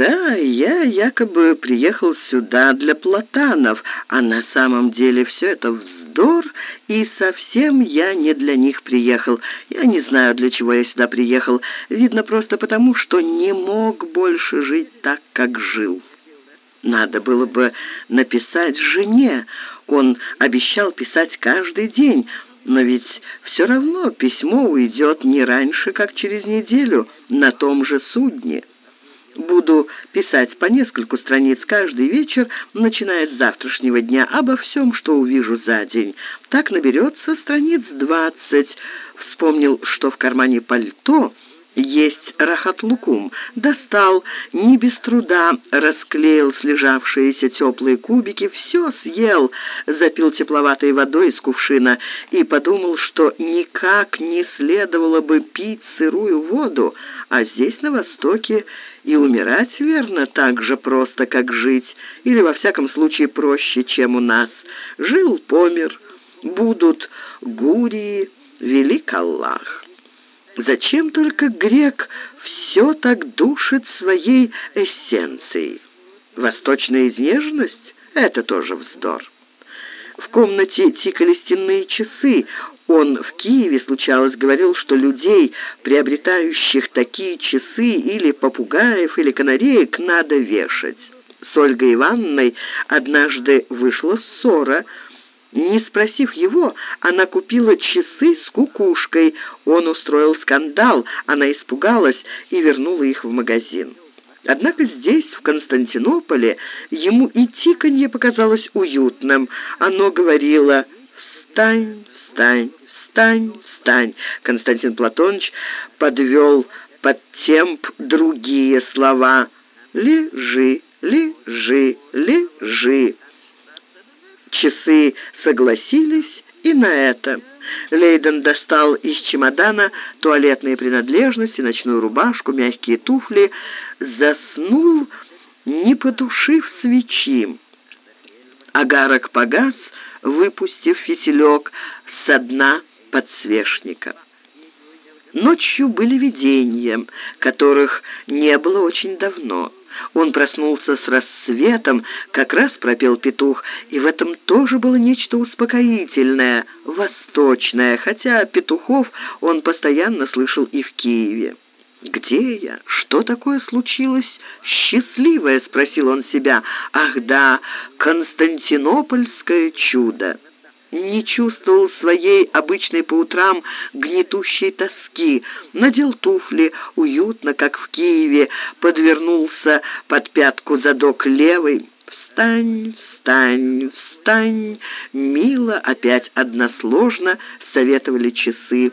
Да, я якобы приехал сюда для платанов, а на самом деле все это вздор, и совсем я не для них приехал. Я не знаю, для чего я сюда приехал. Видно просто потому, что не мог больше жить так, как жил. Надо было бы написать жене. Он обещал писать каждый день, но ведь все равно письмо уйдет не раньше, как через неделю на том же судне. Буду писать по нескольку страниц каждый вечер, начиная с завтрашнего дня, обо всем, что увижу за день. Так наберется страниц двадцать. Вспомнил, что в кармане пальто есть рахат-лукум. Достал, не без труда расклеил слежавшиеся теплые кубики, все съел, запил тепловатой водой из кувшина и подумал, что никак не следовало бы пить сырую воду, а здесь, на Востоке, и умирать, верно, так же просто, как жить, или, во всяком случае, проще, чем у нас. Жил, помер, будут гурии, велик Аллах. Зачем только грек все так душит своей эссенцией? Восточная изнеженность — это тоже вздор. В комнате тикали стенные часы. Он в Киеве, случалось, говорил, что людей, приобретающих такие часы или попугаев, или канареек, надо вешать. С Ольгой Ивановной однажды вышла ссора — не спросив его, она купила часы с кукушкой. Он устроил скандал, она испугалась и вернула их в магазин. Однако здесь, в Константинополе, ему и тиканье показалось уютным. Оно говорило «Встань, встань, встань, встань». Константин Платонович подвел под темп другие слова «Лежи, лежи, лежи». Часы согласились и на это. Лейден достал из чемодана туалетные принадлежности, ночную рубашку, мягкие туфли, заснул, не потушив свечи. Агарок погас, выпустив фитилек со дна подсвечника. Ночью были видения, которых не было очень давно. Он проснулся с рассветом, как раз пропел петух, и в этом тоже было нечто успокоительное, восточное, хотя петухов он постоянно слышал и в Киеве. «Где я? Что такое случилось? Счастливое?» — спросил он себя. «Ах да, Константинопольское чудо!» Не чувствовал своей обычной по утрам гнетущей тоски. Надел туфли, уютно, как в Киеве, подвернулся под пятку задок левой. «Встань, встань, встань!» Мило, опять односложно советовали часы.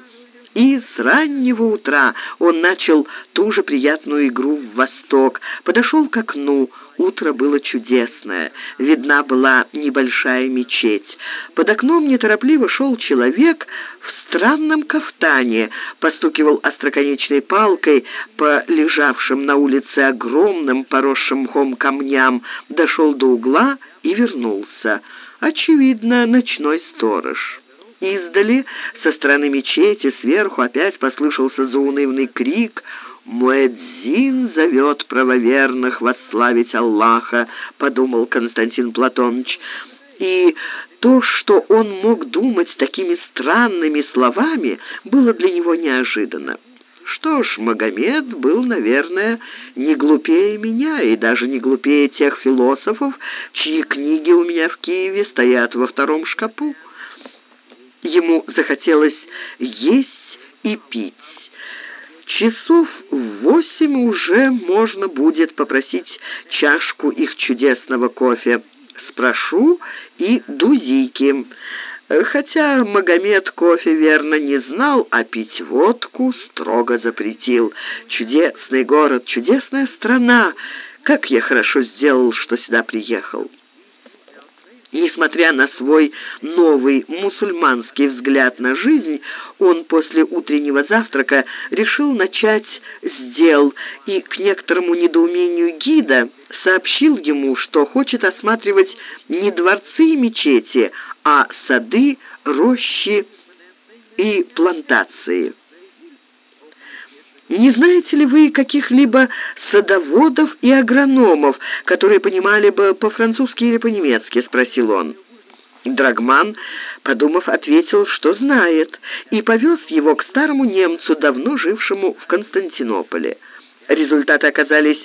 И с раннего утра он начал ту же приятную игру в восток. Подошел к окну. Утро было чудесное. Видна была небольшая мечеть. Под окном неторопливо шел человек в странном кафтане, постукивал остроконечной палкой по лежавшим на улице огромным поросшим мхом камням, дошел до угла и вернулся. Очевидно, ночной сторож. Издали, со стороны мечети, сверху опять послышался заунывный крик «Муэдзин зовет правоверных восславить Аллаха», — подумал Константин Платоныч. И то, что он мог думать такими странными словами, было для него неожиданно. Что ж, Магомед был, наверное, не глупее меня и даже не глупее тех философов, чьи книги у меня в Киеве стоят во втором шкапу. Ему захотелось есть и пить. Часов в восемь уже можно будет попросить чашку их чудесного кофе. Спрошу и дузики. Хотя Магомед кофе верно не знал, а пить водку строго запретил. Чудесный город, чудесная страна. Как я хорошо сделал, что сюда приехал. Несмотря на свой новый мусульманский взгляд на жизнь, он после утреннего завтрака решил начать с дел и к некоторому недоумению гида сообщил ему, что хочет осматривать не дворцы и мечети, а сады, рощи и плантации. Не знаете ли вы каких-либо садоводов и агрономов, которые понимали бы по-французски или по-немецки?» — спросил он. Драгман, подумав, ответил, что знает, и повез его к старому немцу, давно жившему в Константинополе. Результаты оказались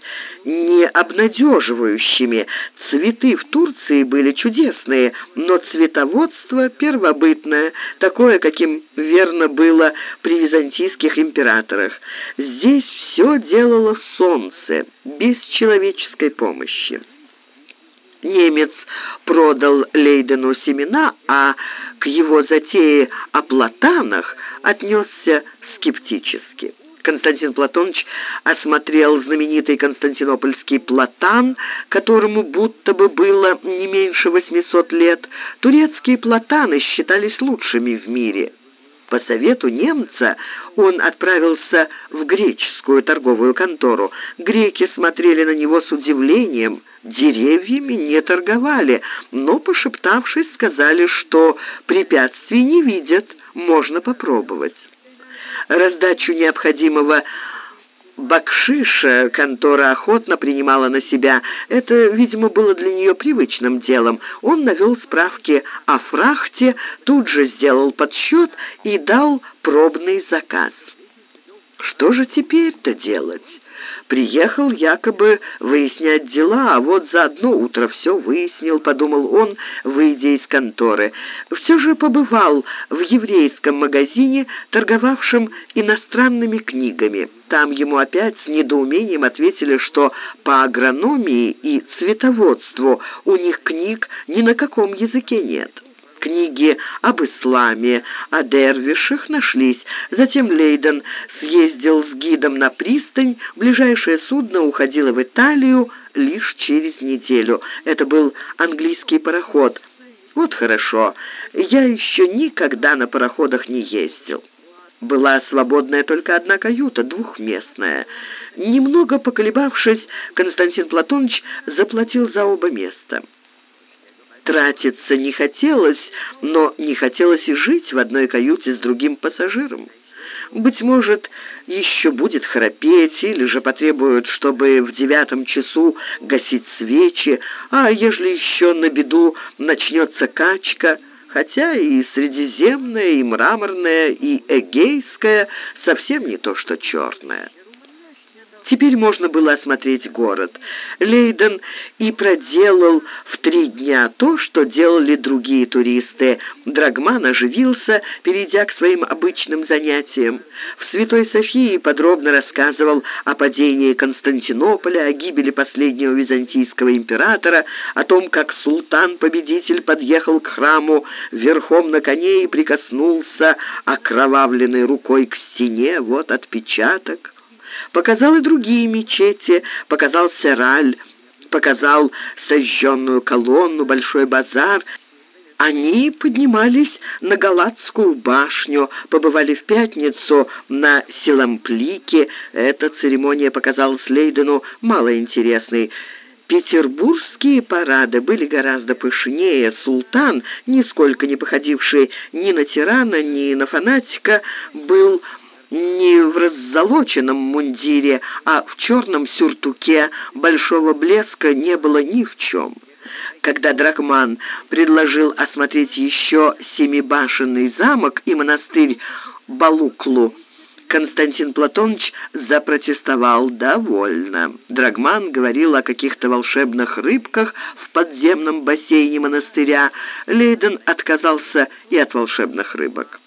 не обнадеживающими. Цветы в Турции были чудесные, но цветоводство первобытное, такое, каким верно было при византийских императорах. Здесь все делало солнце, без человеческой помощи. Немец продал Лейдену семена, а к его затее о платанах отнесся скептически. Константин Платонович осмотрел знаменитый константинопольский платан, которому будто бы было не меньше 800 лет. Турецкие платаны считались лучшими в мире. По совету немца он отправился в греческую торговую контору. Греки смотрели на него с удивлением, деревьями не торговали, но, пошептавшись, сказали, что препятствий не видят, можно попробовать. Раздачу необходимого бакшиша контора охотно принимала на себя. Это, видимо, было для нее привычным делом. Он навел справки о фрахте, тут же сделал подсчет и дал пробный заказ. Что же теперь-то делать? Приехал якобы выяснять дела, а вот за одно утро все выяснил, подумал он, выйдя из конторы. Все же побывал в еврейском магазине, торговавшем иностранными книгами. Там ему опять с недоумением ответили, что по агрономии и цветоводству у них книг ни на каком языке нет книги об исламе, о дервишах нашлись. Затем Лейден съездил с гидом на пристань. Ближайшее судно уходило в Италию лишь через неделю. Это был английский пароход. Вот хорошо. Я еще никогда на пароходах не ездил. Была свободная только одна каюта, двухместная. Немного поколебавшись, Константин Платонович заплатил за оба места. Тратиться не хотелось, но не хотелось и жить в одной каюте с другим пассажиром. Быть может, еще будет храпеть, или же потребуют, чтобы в девятом часу гасить свечи, а ежели еще на беду начнется качка, хотя и средиземная, и мраморная, и эгейская совсем не то, что черная. Теперь можно было осмотреть город. Лейден и проделал в три дня то, что делали другие туристы. Драгман оживился, перейдя к своим обычным занятиям. В Святой Софии подробно рассказывал о падении Константинополя, о гибели последнего византийского императора, о том, как султан-победитель подъехал к храму верхом на коне и прикоснулся окровавленной рукой к стене. Вот отпечаток показал и другие мечети, показал Сераль, показал сожженную колонну, большой базар. Они поднимались на Галатскую башню, побывали в пятницу на Силамплике. Эта церемония показалась Лейдену малоинтересной. Петербургские парады были гораздо пышнее. Султан, нисколько не походивший ни на тирана, ни на фанатика, был не в раззолоченном мундире, а в черном сюртуке большого блеска не было ни в чем. Когда Дракман предложил осмотреть еще семибашенный замок и монастырь Балуклу, Константин Платонович запротестовал довольно. Драгман говорил о каких-то волшебных рыбках в подземном бассейне монастыря. Лейден отказался и от волшебных рыбок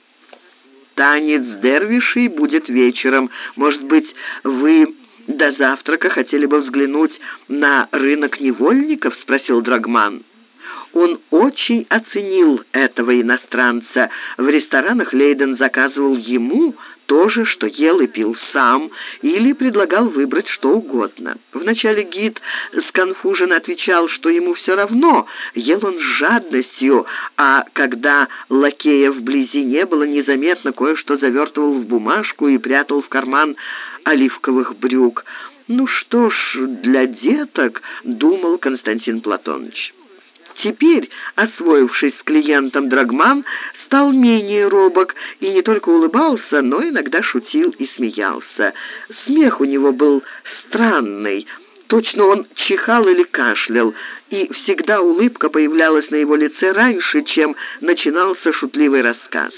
танец дервишей будет вечером. Может быть, вы до завтрака хотели бы взглянуть на рынок невольников?» — спросил Драгман. Он очень оценил этого иностранца. В ресторанах Лейден заказывал ему то же, что ел и пил сам, или предлагал выбрать что угодно. Вначале гид сконфуженно отвечал, что ему все равно, ел он с жадностью, а когда лакея вблизи не было, незаметно кое-что завертывал в бумажку и прятал в карман оливковых брюк. «Ну что ж, для деток», — думал Константин Платонович. Теперь, освоившись с клиентом, Драгман стал менее робок и не только улыбался, но иногда шутил и смеялся. Смех у него был странный, точно он чихал или кашлял, и всегда улыбка появлялась на его лице раньше, чем начинался шутливый рассказ.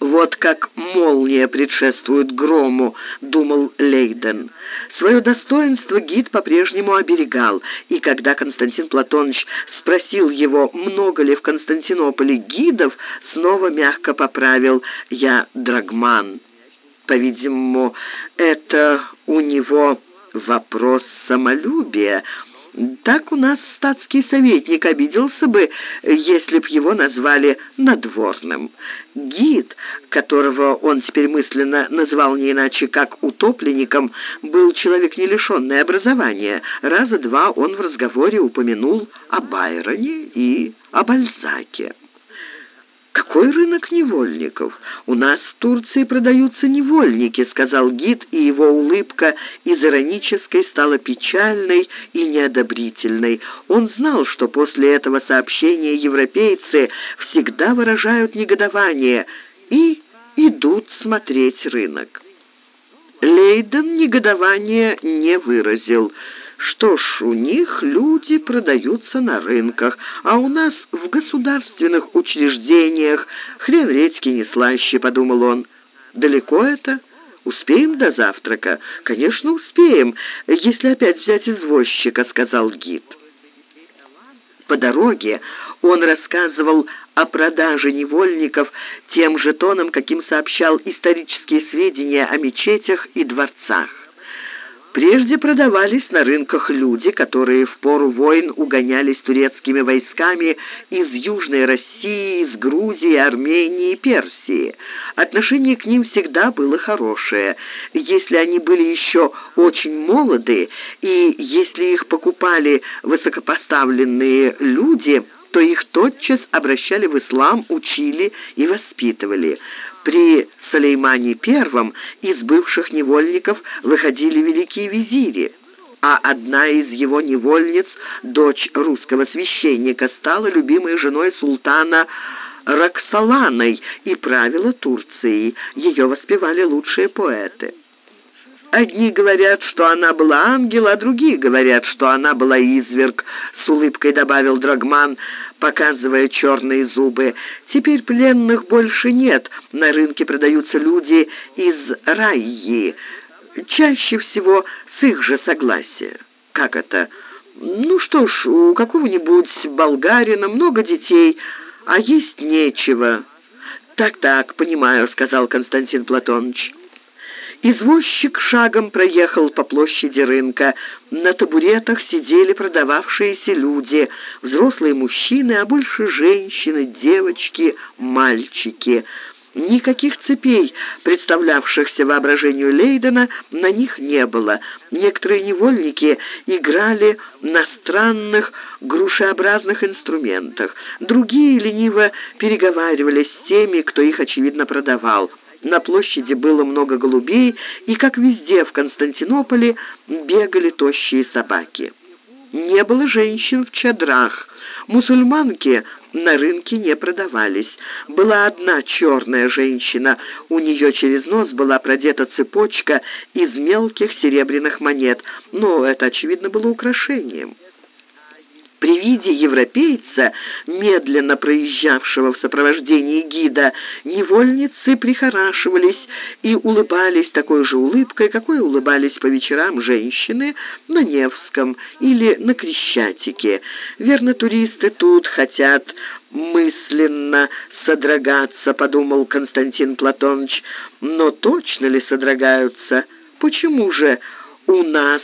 «Вот как молния предшествует грому», — думал Лейден. Свое достоинство гид по-прежнему оберегал, и когда Константин Платонович спросил его, много ли в Константинополе гидов, снова мягко поправил «Я драгман». По-видимому, это у него вопрос самолюбия, так у нас статский советник обиделся бы, если б его назвали надворным. Гид, которого он теперь мысленно назвал не иначе как утопленником, был человек не лишенный образования. Раза два он в разговоре упомянул о Байроне и о Бальзаке. «Какой рынок невольников? У нас в Турции продаются невольники», — сказал гид, и его улыбка из иронической стала печальной и неодобрительной. Он знал, что после этого сообщения европейцы всегда выражают негодование и идут смотреть рынок. Лейден негодования не выразил — что ж, у них люди продаются на рынках, а у нас в государственных учреждениях хрен редьки не слаще, подумал он. Далеко это? Успеем до завтрака? Конечно, успеем, если опять взять извозчика, сказал гид. По дороге он рассказывал о продаже невольников тем же тоном, каким сообщал исторические сведения о мечетях и дворцах. Прежде продавались на рынках люди, которые в пору войн угонялись турецкими войсками из Южной России, из Грузии, Армении и Персии. Отношение к ним всегда было хорошее. Если они были еще очень молоды, и если их покупали высокопоставленные люди – то их тотчас обращали в ислам, учили и воспитывали. При Сулеймане I из бывших невольников выходили великие визири, а одна из его невольниц, дочь русского священника, стала любимой женой султана Роксоланой и правила Турцией. Ее воспевали лучшие поэты. Одни говорят, что она была ангел, а другие говорят, что она была изверг», — с улыбкой добавил Драгман, показывая черные зубы. «Теперь пленных больше нет. На рынке продаются люди из Райи. Чаще всего с их же согласия». «Как это?» «Ну что ж, у какого-нибудь болгарина много детей, а есть нечего». «Так-так, понимаю», — сказал Константин Платонович. Извозчик шагом проехал по площади рынка. На табуретах сидели продававшиеся люди, взрослые мужчины, а больше женщины, девочки, мальчики. Никаких цепей, представлявшихся воображению Лейдена, на них не было. Некоторые невольники играли на странных грушеобразных инструментах. Другие лениво переговаривались с теми, кто их, очевидно, продавал. На площади было много голубей, и, как везде в Константинополе, бегали тощие собаки. Не было женщин в чадрах. Мусульманки на рынке не продавались. Была одна черная женщина. У нее через нос была продета цепочка из мелких серебряных монет. Но это, очевидно, было украшением. При виде европейца, медленно проезжавшего в сопровождении гида, невольницы прихорашивались и улыбались такой же улыбкой, какой улыбались по вечерам женщины на Невском или на Крещатике. Верно, туристы тут хотят мысленно содрогаться, подумал Константин Платонович, но точно ли содрогаются? Почему же у нас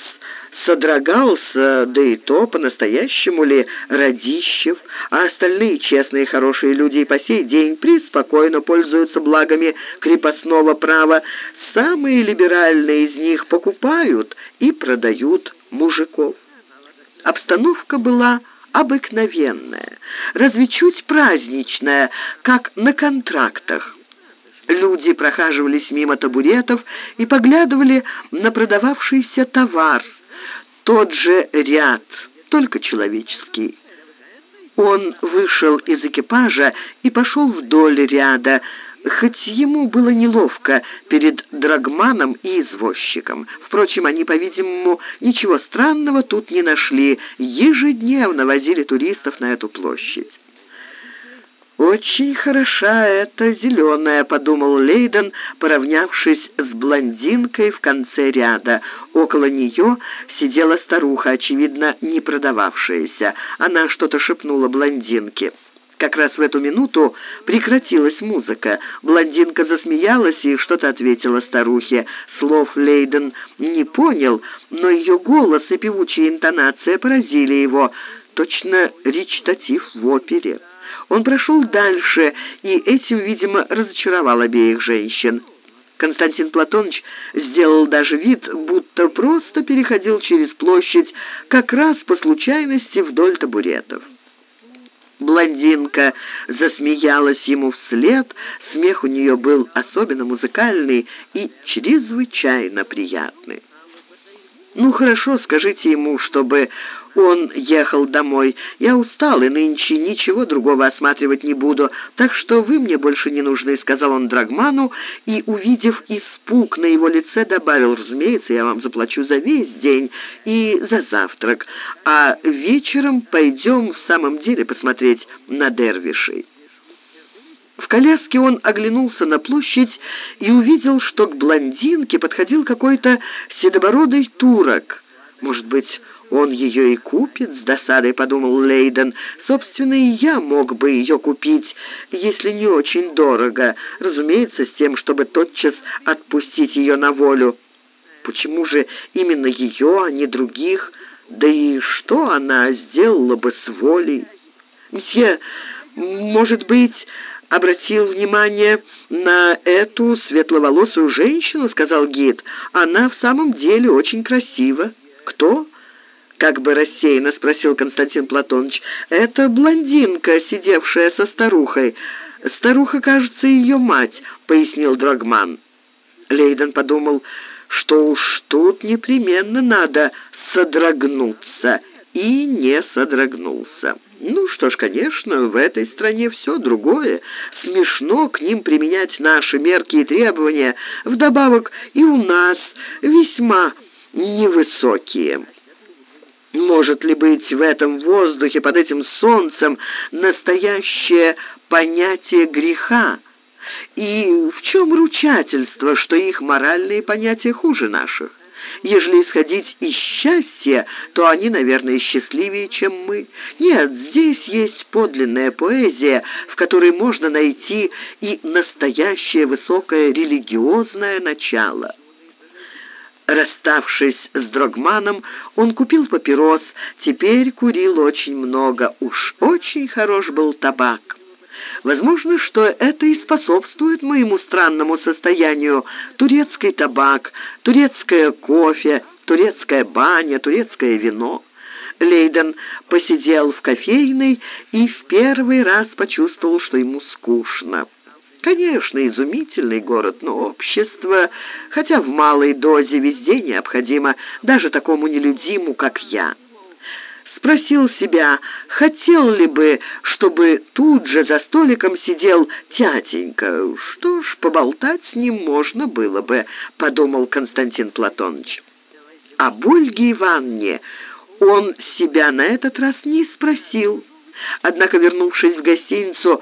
содрогался, да и то по-настоящему ли Радищев, а остальные честные хорошие люди и по сей день преспокойно пользуются благами крепостного права. Самые либеральные из них покупают и продают мужиков. Обстановка была обыкновенная, разве чуть праздничная, как на контрактах. Люди прохаживались мимо табуретов и поглядывали на продававшийся товар – тот же ряд, только человеческий. Он вышел из экипажа и пошел вдоль ряда, хоть ему было неловко перед драгманом и извозчиком. Впрочем, они, по-видимому, ничего странного тут не нашли, ежедневно возили туристов на эту площадь. «Очень хороша эта зеленая», — подумал Лейден, поравнявшись с блондинкой в конце ряда. Около нее сидела старуха, очевидно, не продававшаяся. Она что-то шепнула блондинке. Как раз в эту минуту прекратилась музыка. Блондинка засмеялась и что-то ответила старухе. Слов Лейден не понял, но ее голос и певучая интонация поразили его. Точно речитатив в опере. Он прошел дальше, и этим, видимо, разочаровал обеих женщин. Константин Платоныч сделал даже вид, будто просто переходил через площадь как раз по случайности вдоль табуретов. Блондинка засмеялась ему вслед, смех у нее был особенно музыкальный и чрезвычайно приятный. «Ну хорошо, скажите ему, чтобы он ехал домой. Я устал и нынче ничего другого осматривать не буду, так что вы мне больше не нужны», — сказал он Драгману и, увидев испуг на его лице, добавил, «Разумеется, я вам заплачу за весь день и за завтрак, а вечером пойдем в самом деле посмотреть на дервишей». В коляске он оглянулся на площадь и увидел, что к блондинке подходил какой-то седобородый турок. Может быть, он ее и купит, с досадой подумал Лейден. Собственно, и я мог бы ее купить, если не очень дорого. Разумеется, с тем, чтобы тотчас отпустить ее на волю. Почему же именно ее, а не других? Да и что она сделала бы с волей? Мсье, может быть, обратил внимание на эту светловолосую женщину, сказал гид. Она в самом деле очень красива. Кто? Как бы рассеянно спросил Константин Платонович. Это блондинка, сидевшая со старухой. Старуха, кажется, ее мать, пояснил Драгман. Лейден подумал, что уж тут непременно надо содрогнуться и не содрогнулся. Ну что ж, конечно, в этой стране все другое. Смешно к ним применять наши мерки и требования. Вдобавок и у нас весьма невысокие. Может ли быть в этом воздухе, под этим солнцем, настоящее понятие греха? И в чем ручательство, что их моральные понятия хуже наших? Ежели исходить из счастья, то они, наверное, счастливее, чем мы. Нет, здесь есть подлинная поэзия, в которой можно найти и настоящее высокое религиозное начало. Расставшись с Дрогманом, он купил папирос, теперь курил очень много, уж очень хорош был табак. Возможно, что это и способствует моему странному состоянию. Турецкий табак, турецкое кофе, турецкая баня, турецкое вино. Лейден посидел в кофейной и в первый раз почувствовал, что ему скучно. Конечно, изумительный город, но общество, хотя в малой дозе везде необходимо, даже такому нелюдиму, как я спросил себя, хотел ли бы, чтобы тут же за столиком сидел тятенька. Что ж, поболтать с ним можно было бы, подумал Константин Платонович. Об Ольге Ивановне он себя на этот раз не спросил. Однако, вернувшись в гостиницу,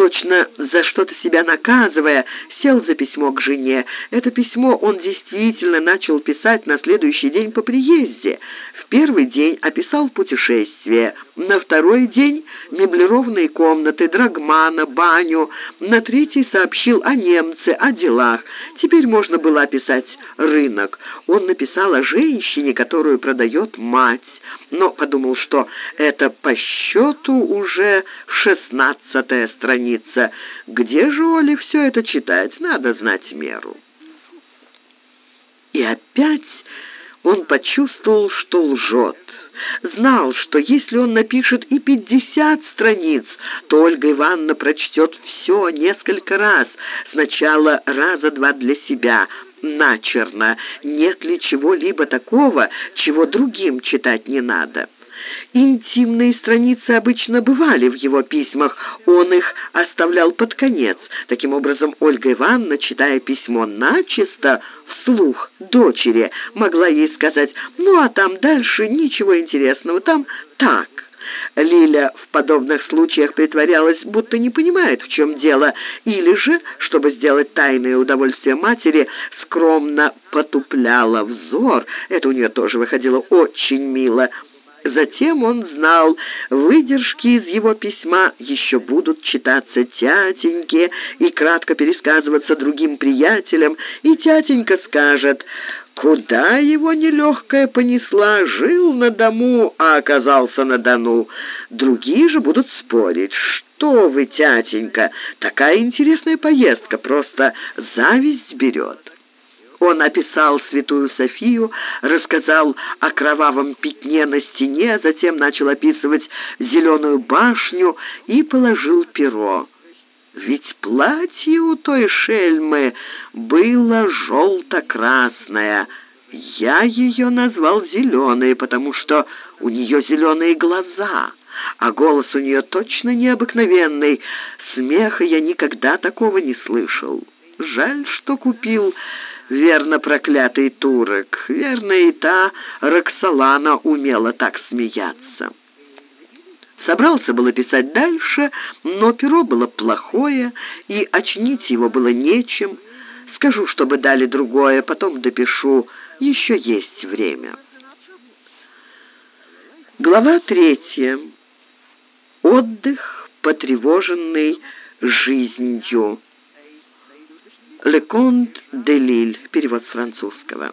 точно за что-то себя наказывая, сел за письмо к жене. Это письмо он действительно начал писать на следующий день по приезде. В первый день описал путешествие, на второй день меблированные комнаты, драгмана, баню, на третий сообщил о немце, о делах. Теперь можно было описать рынок. Он написал о женщине, которую продает мать, но подумал, что это по счету уже шестнадцатая страница. Где же Оле все это читать? Надо знать меру. И опять он почувствовал, что лжет. Знал, что если он напишет и пятьдесят страниц, то Ольга Ивановна прочтет все несколько раз. Сначала раза два для себя, начерно. Нет ли чего-либо такого, чего другим читать не надо? Интимные страницы обычно бывали в его письмах, он их оставлял под конец. Таким образом, Ольга Ивановна, читая письмо начисто, вслух дочери, могла ей сказать, ну а там дальше ничего интересного, там так. Лиля в подобных случаях притворялась, будто не понимает, в чем дело, или же, чтобы сделать тайное удовольствие матери, скромно потупляла взор. Это у нее тоже выходило очень мило. Затем он знал, выдержки из его письма еще будут читаться тятеньке и кратко пересказываться другим приятелям, и тятенька скажет Куда его нелегкая понесла, жил на дому, а оказался на Дону. Другие же будут спорить. Что вы, тятенька, такая интересная поездка, просто зависть берет. Он описал святую Софию, рассказал о кровавом пятне на стене, затем начал описывать зеленую башню и положил перо. Ведь платье у той шельмы было желто-красное. Я ее назвал зеленой, потому что у нее зеленые глаза, а голос у нее точно необыкновенный. Смеха я никогда такого не слышал. Жаль, что купил верно проклятый турок. Верно, и та Роксолана умела так смеяться. Собрался было писать дальше, но перо было плохое, и очнить его было нечем. Скажу, чтобы дали другое, потом допишу. Еще есть время. Глава третья. Отдых, потревоженный жизнью. «Le Conte de Lille», перевод с французского.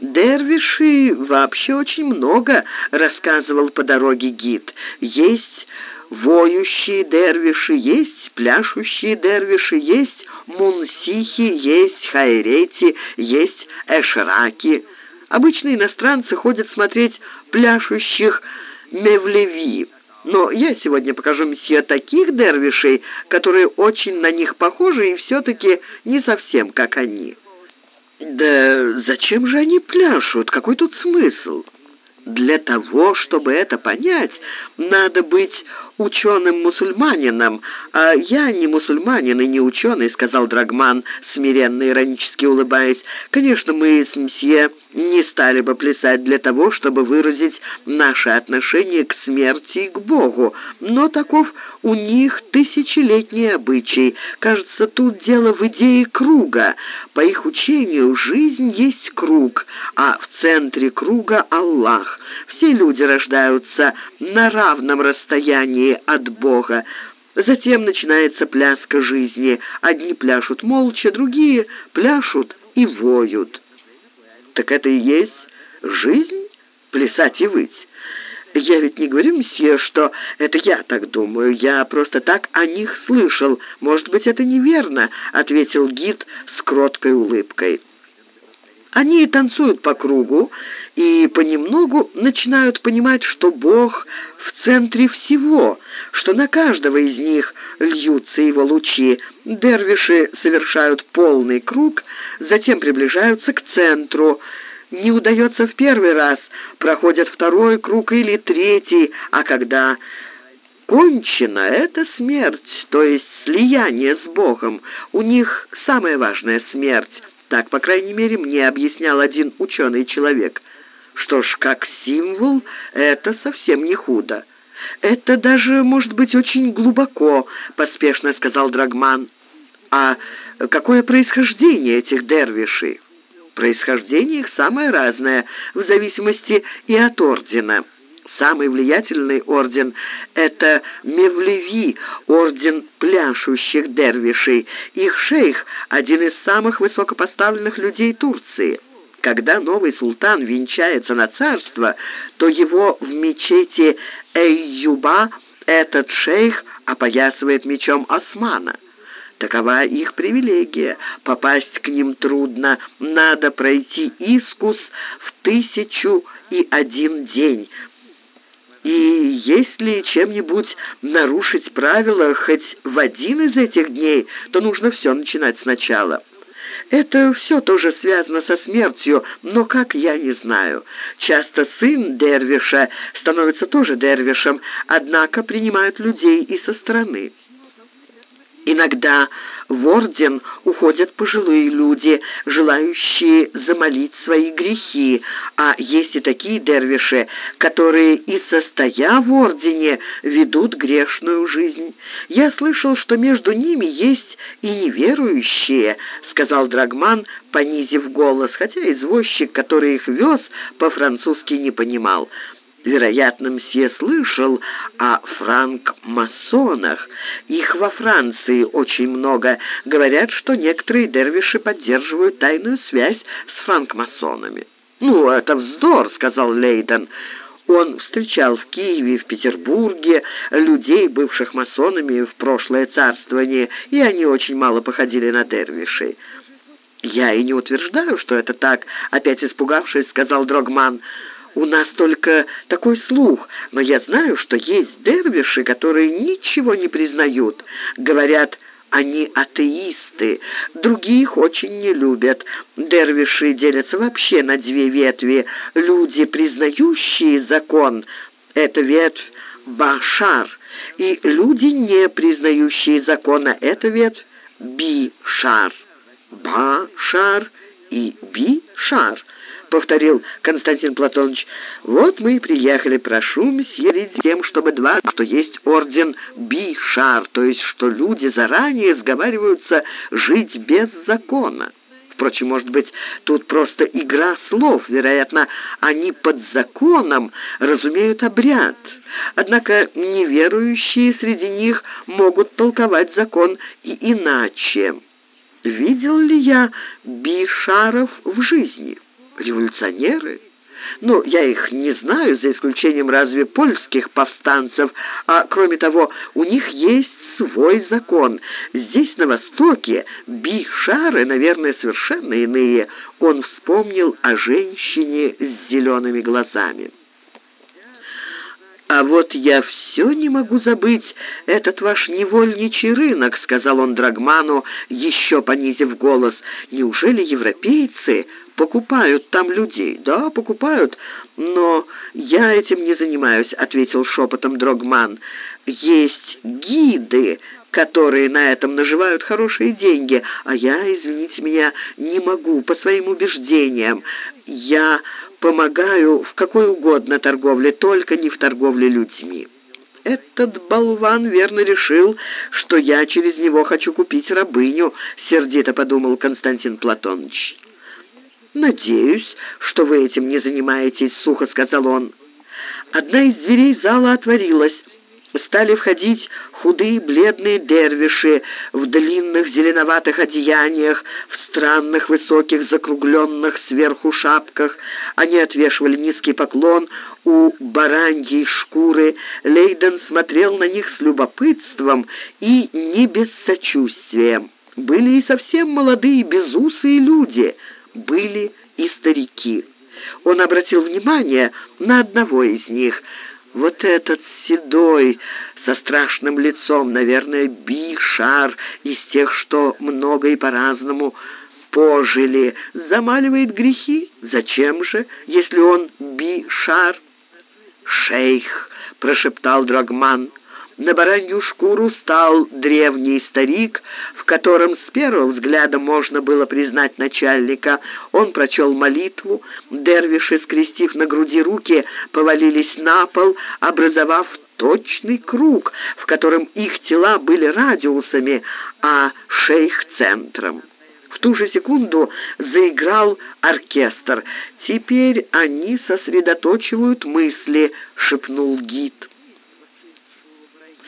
Дервиши вообще очень много, рассказывал по дороге гид. Есть воющие дервиши, есть пляшущие дервиши, есть мунсихи, есть хайрети, есть эшраки. Обычно иностранцы ходят смотреть пляшущих мевлеви. Но я сегодня покажу месье таких дервишей, которые очень на них похожи и все-таки не совсем как они». Да зачем же они пляшут? Какой тут смысл? Для того, чтобы это понять, надо быть ученым-мусульманином, а я не мусульманин и не ученый», — сказал Драгман, смиренно иронически улыбаясь. «Конечно, мы с мсье не стали бы плясать для того, чтобы выразить наше отношение к смерти и к Богу, но таков у них тысячелетний обычай. Кажется, тут дело в идее круга. По их учению жизнь есть круг, а в центре круга — Аллах. Все люди рождаются на равном расстоянии от Бога. Затем начинается пляска жизни. Одни пляшут молча, другие пляшут и воют. Так это и есть жизнь? Плясать и выть. Я ведь не говорю, месье, что это я так думаю. Я просто так о них слышал. Может быть, это неверно, ответил гид с кроткой улыбкой. Они танцуют по кругу и понемногу начинают понимать, что Бог в центре всего, что на каждого из них льются его лучи. Дервиши совершают полный круг, затем приближаются к центру. Не удается в первый раз, проходят второй круг или третий, а когда кончена это смерть, то есть слияние с Богом. У них самая важная смерть — так, по крайней мере, мне объяснял один ученый человек. Что ж, как символ, это совсем не худо. «Это даже может быть очень глубоко», — поспешно сказал Драгман. «А какое происхождение этих дервишей?» «Происхождение их самое разное, в зависимости и от ордена». Самый влиятельный орден — это Мевлеви, орден пляшущих дервишей. Их шейх — один из самых высокопоставленных людей Турции. Когда новый султан венчается на царство, то его в мечети Эйюба этот шейх опоясывает мечом Османа. Такова их привилегия. Попасть к ним трудно. Надо пройти искус в тысячу и один день. И если чем-нибудь нарушить правила хоть в один из этих дней, то нужно все начинать сначала. Это все тоже связано со смертью, но как я не знаю. Часто сын Дервиша становится тоже Дервишем, однако принимают людей и со стороны. Иногда в орден уходят пожилые люди, желающие замолить свои грехи, а есть и такие дервиши, которые и состоя в ордене ведут грешную жизнь. Я слышал, что между ними есть и неверующие, сказал Драгман, понизив голос, хотя извозчик, который их вез, по-французски не понимал. Вероятно, мсье слышал о франк-масонах. Их во Франции очень много. Говорят, что некоторые дервиши поддерживают тайную связь с франк-масонами. «Ну, это вздор», — сказал Лейден. Он встречал в Киеве в Петербурге людей, бывших масонами в прошлое царствование, и они очень мало походили на дервишей. «Я и не утверждаю, что это так», — опять испугавшись, сказал Дрогман. У нас только такой слух, но я знаю, что есть дервиши, которые ничего не признают. Говорят, они атеисты, других очень не любят. Дервиши делятся вообще на две ветви. Люди, признающие закон, это ветвь Башар, и люди, не признающие закона, это ветвь Бишар. Башар и Бишар –— повторил Константин Платонович. «Вот мы и приехали. Прошу, месье, тем, чтобы два, что есть орден Бишар, то есть что люди заранее сговариваются жить без закона». Впрочем, может быть, тут просто игра слов. Вероятно, они под законом разумеют обряд. Однако неверующие среди них могут толковать закон и иначе. Видел ли я бишаров в жизни?» Революционеры? Ну, я их не знаю, за исключением разве польских повстанцев, а кроме того, у них есть свой закон. Здесь, на Востоке, бишары, наверное, совершенно иные. Он вспомнил о женщине с зелеными глазами. «А вот я все не могу забыть этот ваш невольничий рынок», — сказал он Драгману, еще понизив голос. «Неужели европейцы покупают там людей?» «Да, покупают, но я этим не занимаюсь», — ответил шепотом Драгман. «Есть гиды, которые на этом наживают хорошие деньги, а я, извините меня, не могу по своим убеждениям. Я помогаю в какой угодно торговле, только не в торговле людьми. Этот болван верно решил, что я через него хочу купить рабыню, сердито подумал Константин Платонович. Надеюсь, что вы этим не занимаетесь, сухо сказал он. Одна из дверей зала отворилась стали входить худые бледные дервиши в длинных зеленоватых одеяниях, в странных высоких закругленных сверху шапках. Они отвешивали низкий поклон у бараньей шкуры. Лейден смотрел на них с любопытством и не без сочувствия. Были и совсем молодые безусые люди, были и старики. Он обратил внимание на одного из них — вот этот седой, со страшным лицом, наверное, Бишар, из тех, что много и по-разному пожили, замаливает грехи. Зачем же, если он Бишар? «Шейх», — прошептал Драгман, — на баранью шкуру стал древний старик, в котором с первого взгляда можно было признать начальника. Он прочел молитву, дервиши, скрестив на груди руки, повалились на пол, образовав точный круг, в котором их тела были радиусами, а шейх — центром. В ту же секунду заиграл оркестр. «Теперь они сосредоточивают мысли», — шепнул гид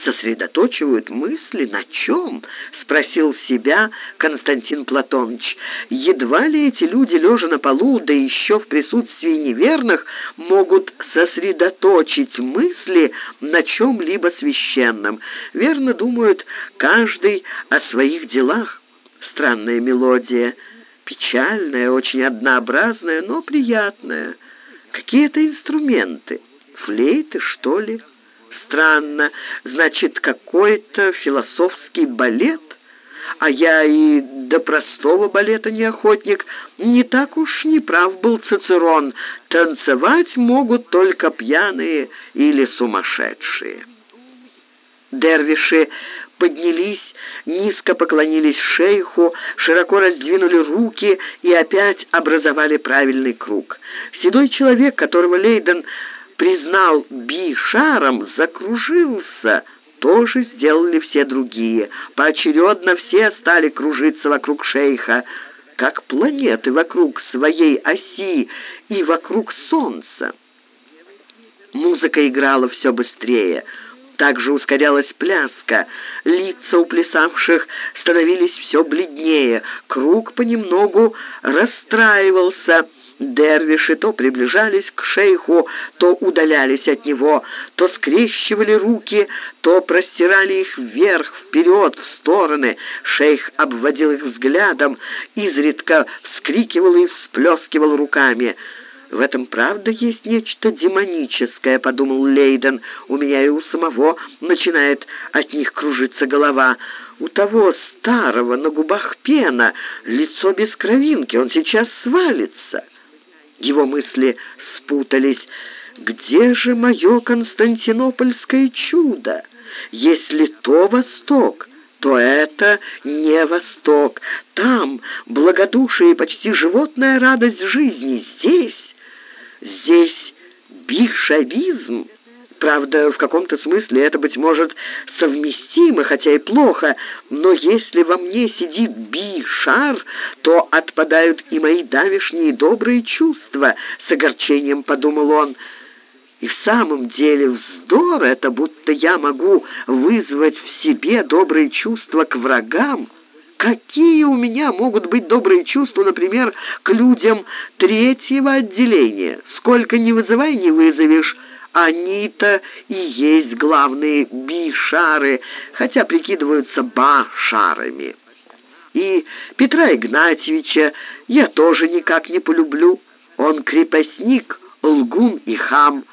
сосредоточивают мысли на чем?» — спросил себя Константин Платоныч. «Едва ли эти люди, лежа на полу, да еще в присутствии неверных, могут сосредоточить мысли на чем-либо священном. Верно думают каждый о своих делах. Странная мелодия, печальная, очень однообразная, но приятная. Какие-то инструменты, флейты, что ли?» Странно, значит, какой-то философский балет? а я и до простого балета не охотник. Не так уж не прав был Цицерон. Танцевать могут только пьяные или сумасшедшие. Дервиши поднялись, низко поклонились шейху, широко раздвинули руки и опять образовали правильный круг. Седой человек, которого Лейден признал би-шаром, закружился — тоже сделали все другие. Поочередно все стали кружиться вокруг шейха, как планеты вокруг своей оси и вокруг Солнца. Музыка играла все быстрее. Также ускорялась пляска. Лица у плясавших становились все бледнее. Круг понемногу расстраивался — Дервиши то приближались к шейху, то удалялись от него, то скрещивали руки, то простирали их вверх, вперед, в стороны. Шейх обводил их взглядом, изредка вскрикивал и всплескивал руками. «В этом правда есть нечто демоническое», — подумал Лейден. «У меня и у самого начинает от них кружиться голова. У того старого на губах пена, лицо без кровинки, он сейчас свалится». Его мысли спутались. «Где же мое константинопольское чудо? Если то Восток, то это не Восток. Там благодушие и почти животная радость жизни. Здесь, здесь бишавизм». Правда, в каком-то смысле это, быть может, совместимо, хотя и плохо, но если во мне сидит би-шар, то отпадают и мои давешние добрые чувства, с огорчением подумал он. И в самом деле вздор это, будто я могу вызвать в себе добрые чувства к врагам. Какие у меня могут быть добрые чувства, например, к людям третьего отделения? Сколько не вызывай, не вызовешь, они-то и есть главные бишары, хотя прикидываются башарами. И Петра Игнатьевича я тоже никак не полюблю. Он крепостник, лгун и хам,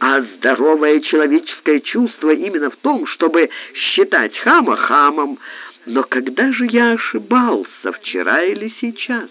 а здоровое человеческое чувство именно в том, чтобы считать хама хамом. Но когда же я ошибался, вчера или сейчас?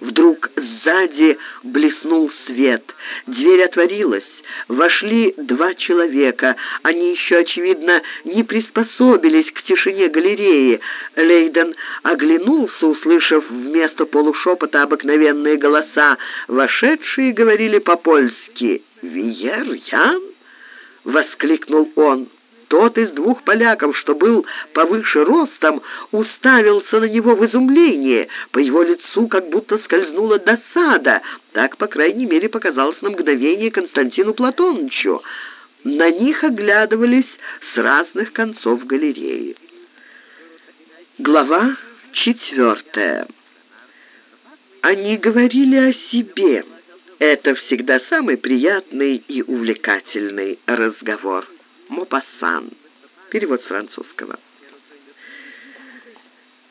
Вдруг сзади блеснул свет. Дверь отворилась. Вошли два человека. Они еще, очевидно, не приспособились к тишине галереи. Лейден оглянулся, услышав вместо полушепота обыкновенные голоса. Вошедшие говорили по-польски. «Виер Ян?» — воскликнул он. Тот из двух поляков, что был повыше ростом, уставился на него в изумлении. По его лицу как будто скользнула досада. Так, по крайней мере, показалось на мгновение Константину Платоновичу. На них оглядывались с разных концов галереи. Глава четвертая. Они говорили о себе. Это всегда самый приятный и увлекательный разговор. Мопассан. Перевод с французского.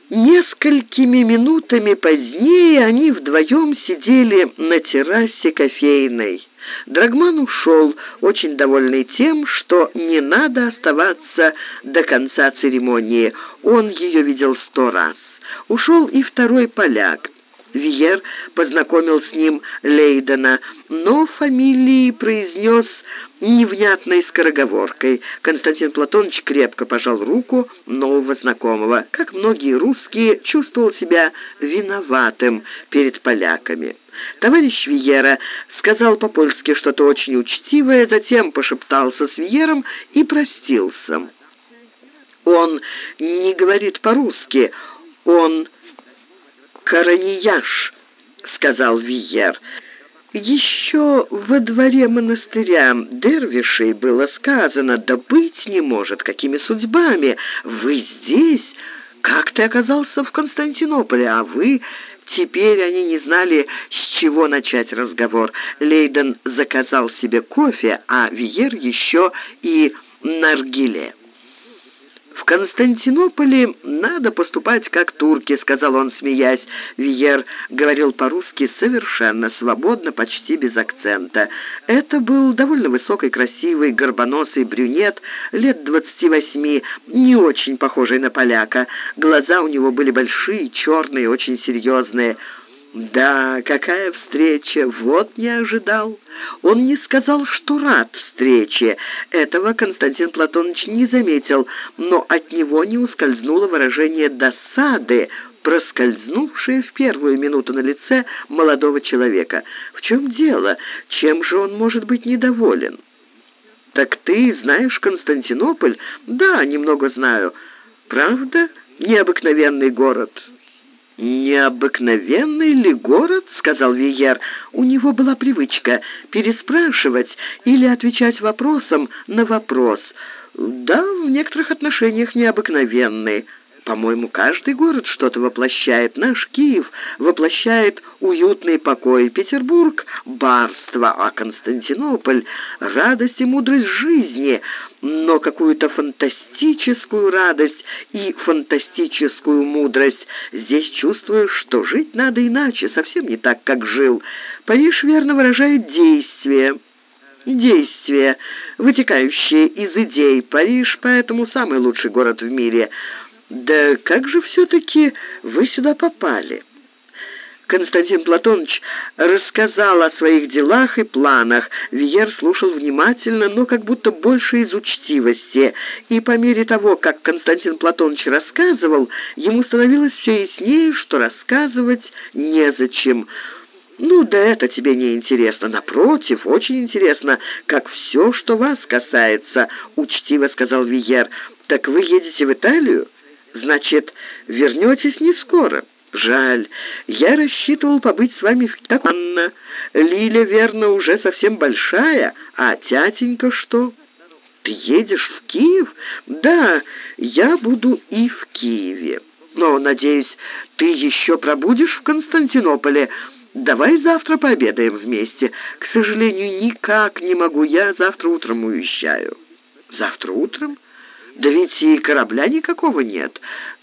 Несколькими минутами позднее они вдвоем сидели на террасе кофейной. Драгман ушел, очень довольный тем, что не надо оставаться до конца церемонии. Он ее видел сто раз. Ушел и второй поляк. Виер познакомил с ним Лейдена, но фамилии произнес невнятной скороговоркой. Константин Платонович крепко пожал руку нового знакомого. Как многие русские, чувствовал себя виноватым перед поляками. Товарищ Виера сказал по-польски что-то очень учтивое, затем пошептался с Виером и простился. Он не говорит по-русски, он «Каранияш», — сказал Виер. Еще во дворе монастыря Дервишей было сказано, да быть не может, какими судьбами. Вы здесь? Как ты оказался в Константинополе, а вы... Теперь они не знали, с чего начать разговор. Лейден заказал себе кофе, а Виер еще и наргиле. «В Константинополе надо поступать как турки», — сказал он, смеясь. Виер говорил по-русски совершенно свободно, почти без акцента. Это был довольно высокий, красивый, горбоносый брюнет, лет двадцати восьми, не очень похожий на поляка. Глаза у него были большие, черные, очень серьезные. Да, какая встреча! Вот не ожидал. Он не сказал, что рад встрече. Этого Константин Платонович не заметил, но от него не ускользнуло выражение досады, проскользнувшее в первую минуту на лице молодого человека. В чем дело? Чем же он может быть недоволен? «Так ты знаешь Константинополь?» «Да, немного знаю». «Правда? Необыкновенный город». «Необыкновенный ли город?» — сказал Виер. У него была привычка переспрашивать или отвечать вопросом на вопрос. «Да, в некоторых отношениях необыкновенный». По-моему, каждый город что-то воплощает. Наш Киев воплощает уютный покой, Петербург — барство, а Константинополь — радость и мудрость жизни, но какую-то фантастическую радость и фантастическую мудрость. Здесь чувствуешь, что жить надо иначе, совсем не так, как жил. Париж верно выражает действие. Действие, вытекающее из идей. Париж поэтому самый лучший город в мире — «Да как же все-таки вы сюда попали?» Константин Платонович рассказал о своих делах и планах. Виер слушал внимательно, но как будто больше из учтивости. И по мере того, как Константин Платонович рассказывал, ему становилось все яснее, что рассказывать незачем. «Ну да это тебе не интересно. Напротив, очень интересно, как все, что вас касается», — учтиво сказал Виер. «Так вы едете в Италию?» Значит, вернетесь не скоро. Жаль. Я рассчитывал побыть с вами в Анна. Лиля, верно, уже совсем большая, а тятенька что? Ты едешь в Киев? Да, я буду и в Киеве. Но, надеюсь, ты еще пробудешь в Константинополе. Давай завтра пообедаем вместе. К сожалению, никак не могу. Я завтра утром уезжаю. Завтра утром? Да ведь и корабля никакого нет.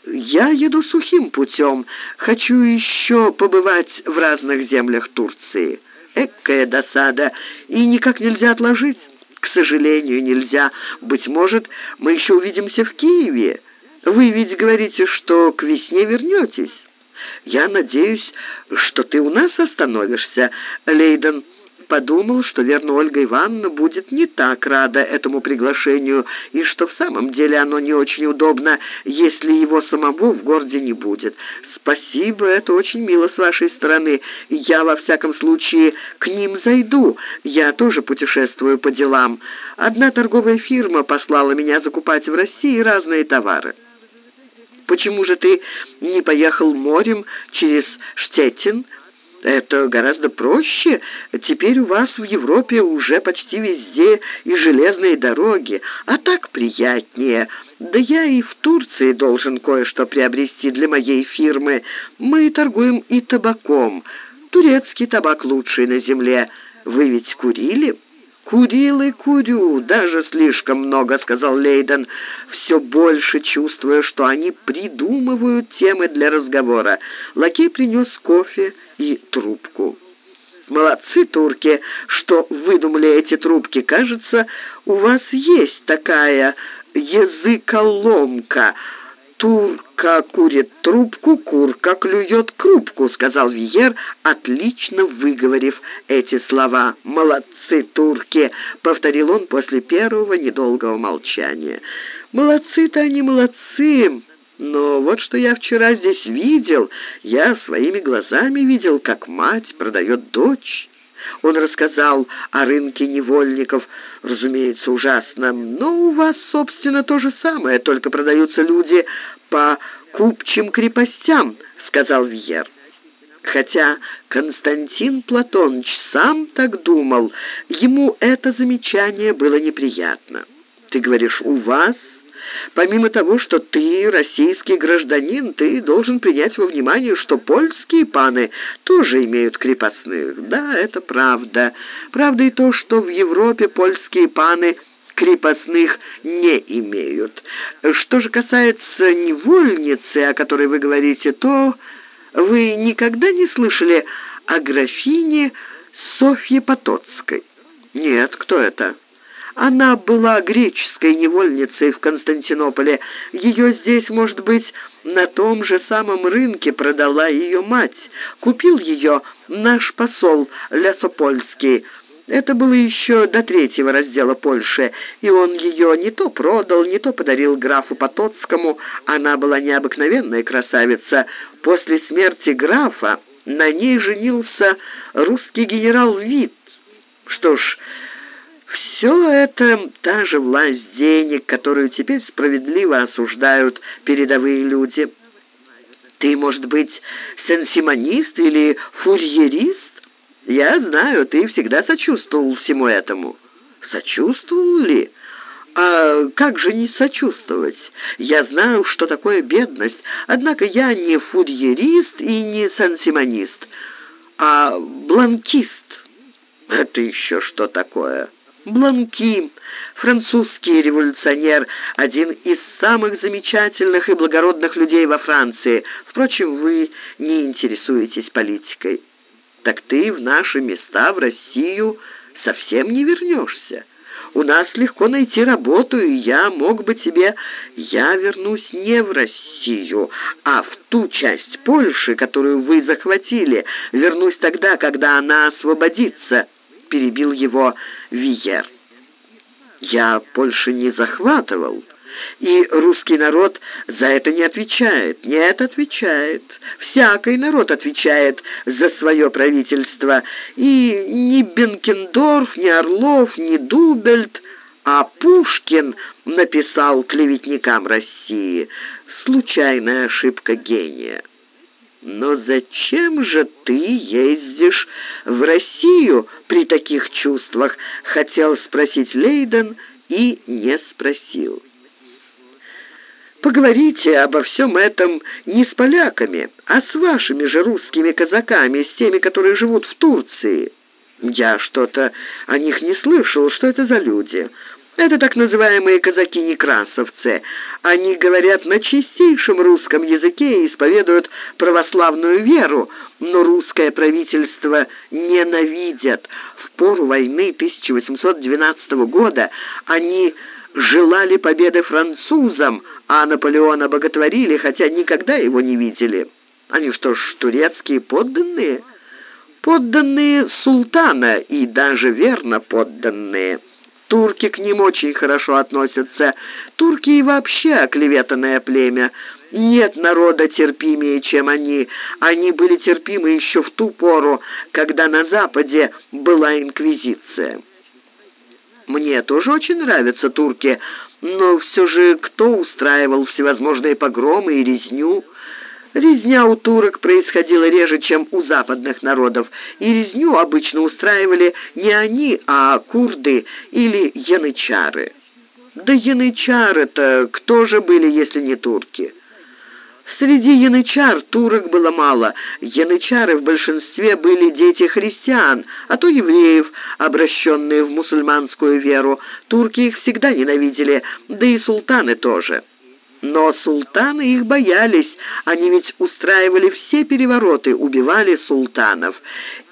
Я еду сухим путем. Хочу еще побывать в разных землях Турции. Экая досада. И никак нельзя отложить. К сожалению, нельзя. Быть может, мы еще увидимся в Киеве. Вы ведь говорите, что к весне вернетесь. Я надеюсь, что ты у нас остановишься, Лейден подумал, что, верно, Ольга Ивановна будет не так рада этому приглашению, и что в самом деле оно не очень удобно, если его самого в городе не будет. Спасибо, это очень мило с вашей стороны. Я, во всяком случае, к ним зайду. Я тоже путешествую по делам. Одна торговая фирма послала меня закупать в России разные товары. Почему же ты не поехал морем через Штеттин, это гораздо проще. Теперь у вас в Европе уже почти везде и железные дороги, а так приятнее. Да я и в Турции должен кое-что приобрести для моей фирмы. Мы торгуем и табаком. Турецкий табак лучший на земле. Вы ведь курили?» «Курил и курю, даже слишком много», — сказал Лейден, все больше чувствуя, что они придумывают темы для разговора. Лакей принес кофе и трубку. «Молодцы, турки, что выдумали эти трубки. Кажется, у вас есть такая языколомка». «Турка курит трубку, курка клюет крупку», — сказал Виер, отлично выговорив эти слова. «Молодцы, турки!» — повторил он после первого недолгого молчания. «Молодцы-то они молодцы!» Но вот что я вчера здесь видел, я своими глазами видел, как мать продает дочь. Он рассказал о рынке невольников, разумеется, ужасно. Но у вас, собственно, то же самое, только продаются люди по купчим крепостям, сказал Вьер. Хотя Константин Платонович сам так думал, ему это замечание было неприятно. Ты говоришь, у вас Помимо того, что ты российский гражданин, ты должен принять во внимание, что польские паны тоже имеют крепостных. Да, это правда. Правда и то, что в Европе польские паны крепостных не имеют. Что же касается невольницы, о которой вы говорите, то вы никогда не слышали о графине Софье Потоцкой? Нет, кто это? Она была греческой невольницей в Константинополе. Ее здесь, может быть, на том же самом рынке продала ее мать. Купил ее наш посол Лясопольский. Это было еще до третьего раздела Польши, и он ее не то продал, не то подарил графу Потоцкому. Она была необыкновенная красавица. После смерти графа на ней женился русский генерал Вит. Что ж, все это та же власть денег, которую теперь справедливо осуждают передовые люди. Ты, может быть, сенсимонист или фурьерист? Я знаю, ты всегда сочувствовал всему этому. Сочувствовал ли? А как же не сочувствовать? Я знаю, что такое бедность, однако я не фурьерист и не сансимонист, а бланкист. Это еще что такое? Бланки, французский революционер, один из самых замечательных и благородных людей во Франции. Впрочем, вы не интересуетесь политикой так ты в наши места, в Россию, совсем не вернешься. У нас легко найти работу, и я мог бы тебе... Я вернусь не в Россию, а в ту часть Польши, которую вы захватили. Вернусь тогда, когда она освободится», — перебил его Виер. «Я Польши не захватывал». И русский народ за это не отвечает. Нет, отвечает. Всякий народ отвечает за свое правительство. И ни Бенкендорф, ни Орлов, ни Дубельт, а Пушкин написал клеветникам России. Случайная ошибка гения. Но зачем же ты ездишь в Россию при таких чувствах? Хотел спросить Лейден и не спросил. Поговорите обо всем этом не с поляками, а с вашими же русскими казаками, с теми, которые живут в Турции. Я что-то о них не слышал. Что это за люди? Это так называемые казаки-некрасовцы. Они говорят на чистейшем русском языке и исповедуют православную веру, но русское правительство ненавидят. В пору войны 1812 года они желали победы французам, а Наполеона боготворили, хотя никогда его не видели. Они что ж, турецкие подданные? Подданные султана и даже верно подданные. Турки к ним очень хорошо относятся. Турки и вообще оклеветанное племя. Нет народа терпимее, чем они. Они были терпимы еще в ту пору, когда на Западе была инквизиция. Мне тоже очень нравятся турки, но все же кто устраивал всевозможные погромы и резню? Резня у турок происходила реже, чем у западных народов, и резню обычно устраивали не они, а курды или янычары. Да янычары-то кто же были, если не турки? Среди янычар турок было мало. Янычары в большинстве были дети христиан, а то евреев, обращенные в мусульманскую веру. Турки их всегда ненавидели, да и султаны тоже. Но султаны их боялись, они ведь устраивали все перевороты, убивали султанов.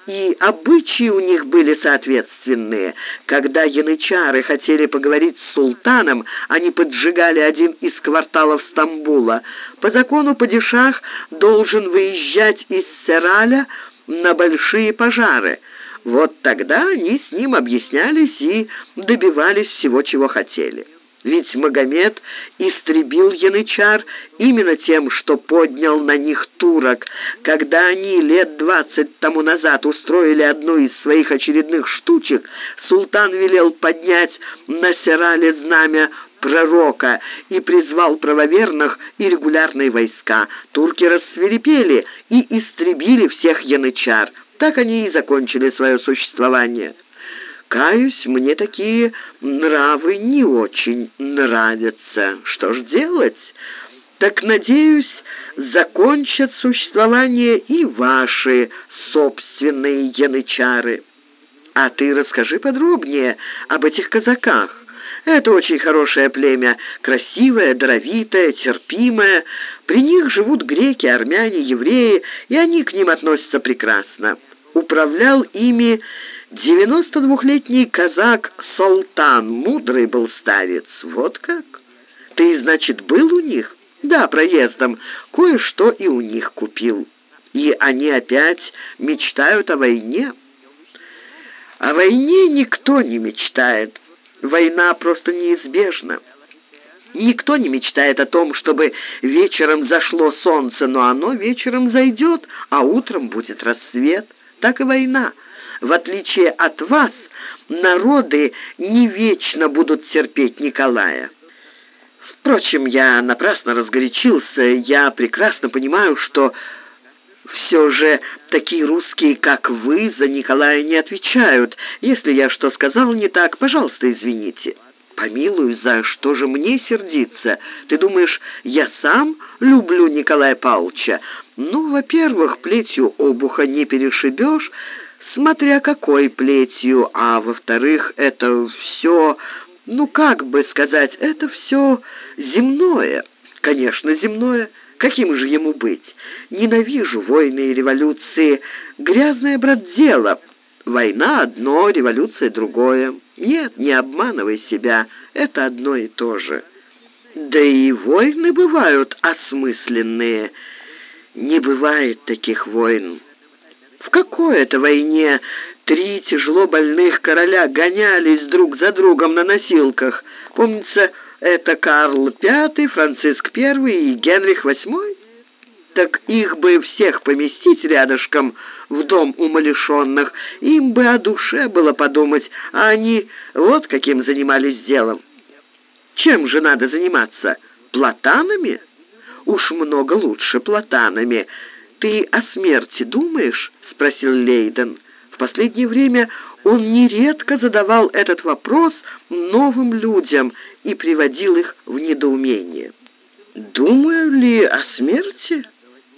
И обычаи у них были соответственные. Когда янычары хотели поговорить с султаном, они поджигали один из кварталов Стамбула. По закону падишах должен выезжать из Сераля на большие пожары. Вот тогда они с ним объяснялись и добивались всего, чего хотели. Ведь Магомед истребил янычар именно тем, что поднял на них турок. Когда они лет двадцать тому назад устроили одну из своих очередных штучек, султан велел поднять на Серале знамя пророка и призвал правоверных и регулярные войска. Турки рассверепели и истребили всех янычар. Так они и закончили свое существование. Каюсь, мне такие нравы не очень нравятся. Что ж делать? Так, надеюсь, закончат существование и ваши собственные янычары. А ты расскажи подробнее об этих казаках. Это очень хорошее племя, красивое, даровитое, терпимое. При них живут греки, армяне, евреи, и они к ним относятся прекрасно. Управлял ими девяносто двухлетний казак Султан, мудрый был старец. Вот как? Ты, значит, был у них? Да, проездом. Кое-что и у них купил. И они опять мечтают о войне. О войне никто не мечтает. Война просто неизбежна. Никто не мечтает о том, чтобы вечером зашло солнце, но оно вечером зайдет, а утром будет рассвет. Так и война. В отличие от вас, народы не вечно будут терпеть Николая. Впрочем, я напрасно разгорячился. Я прекрасно понимаю, что все же такие русские, как вы, за Николая не отвечают. Если я что сказал не так, пожалуйста, извините. Помилуй, за что же мне сердиться? Ты думаешь, я сам люблю Николая Павловича? Ну, во-первых, плетью обуха не перешибешь, смотря какой плетью, а во-вторых, это все, ну, как бы сказать, это все земное, конечно, земное, Каким же ему быть? Ненавижу войны и революции. Грязное, брат, дело. Война одно, революция другое. Нет, не обманывай себя, это одно и то же. Да и войны бывают осмысленные. Не бывает таких войн. В какой это войне три тяжело больных короля гонялись друг за другом на носилках? Помнится, это Карл V, Франциск I и Генрих VIII? Так их бы всех поместить рядышком в дом умалишенных, им бы о душе было подумать, а они вот каким занимались делом. Чем же надо заниматься? Платанами? Уж много лучше платанами. Ты о смерти думаешь? Спросил Лейден. В последнее время он нередко задавал этот вопрос новым людям и приводил их в недоумение. «Думаю ли о смерти?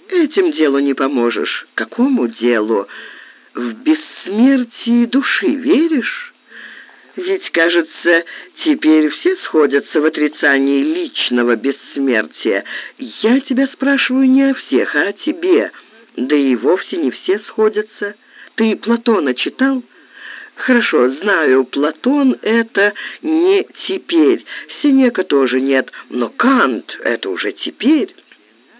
Этим делу не поможешь. Какому делу? В бессмертие души веришь? Ведь, кажется, теперь все сходятся в отрицании личного бессмертия. Я тебя спрашиваю не о всех, а о тебе. Да и вовсе не все сходятся. Ты Платона читал?» Хорошо, знаю, Платон — это не теперь, Синека тоже нет, но Кант — это уже теперь.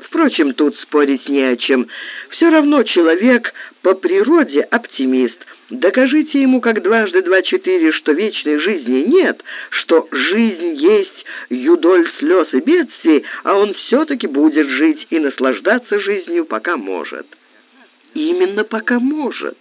Впрочем, тут спорить не о чем. Все равно человек по природе оптимист. Докажите ему, как дважды два четыре, что вечной жизни нет, что жизнь есть юдоль слез и бедствий, а он все-таки будет жить и наслаждаться жизнью, пока может. Именно пока может.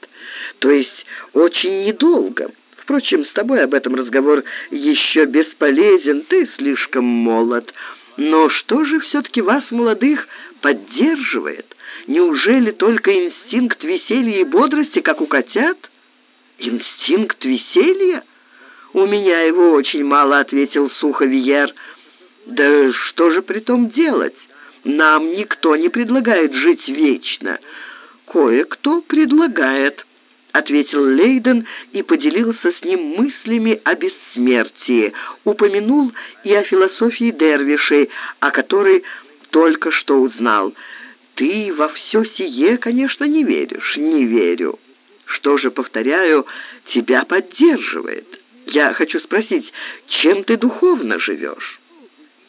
То есть очень недолго. Впрочем, с тобой об этом разговор еще бесполезен, ты слишком молод. Но что же все-таки вас, молодых, поддерживает? Неужели только инстинкт веселья и бодрости, как у котят? Инстинкт веселья? У меня его очень мало, ответил сухо Виер. Да что же при том делать? Нам никто не предлагает жить вечно. Кое-кто предлагает. — ответил Лейден и поделился с ним мыслями о бессмертии, упомянул и о философии дервишей, о которой только что узнал. «Ты во все сие, конечно, не веришь». «Не верю». «Что же, повторяю, тебя поддерживает. Я хочу спросить, чем ты духовно живешь?»